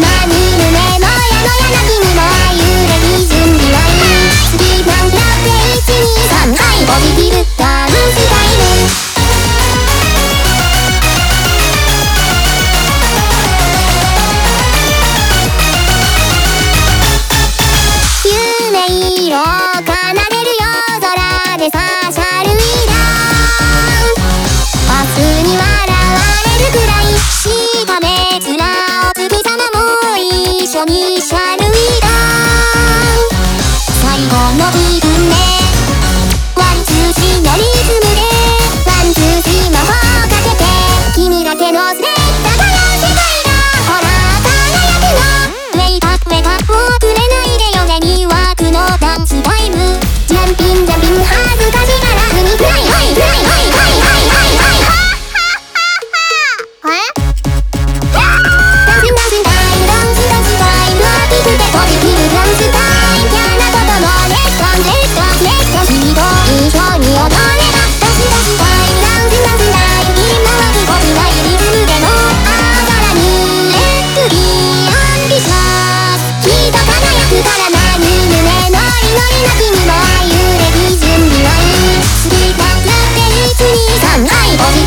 何夢もやのやな君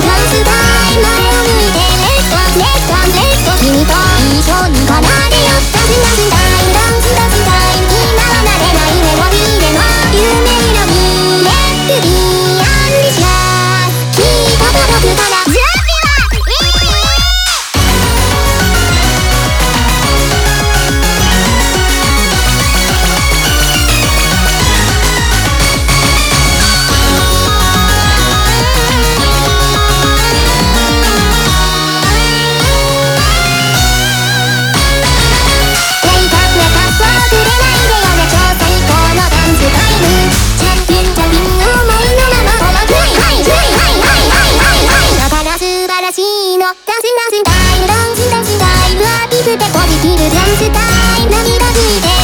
ダンスだらしいの。ダンスダンスタイムダンスダンスタイムピースでポジティブダンスタイム涙拭いて。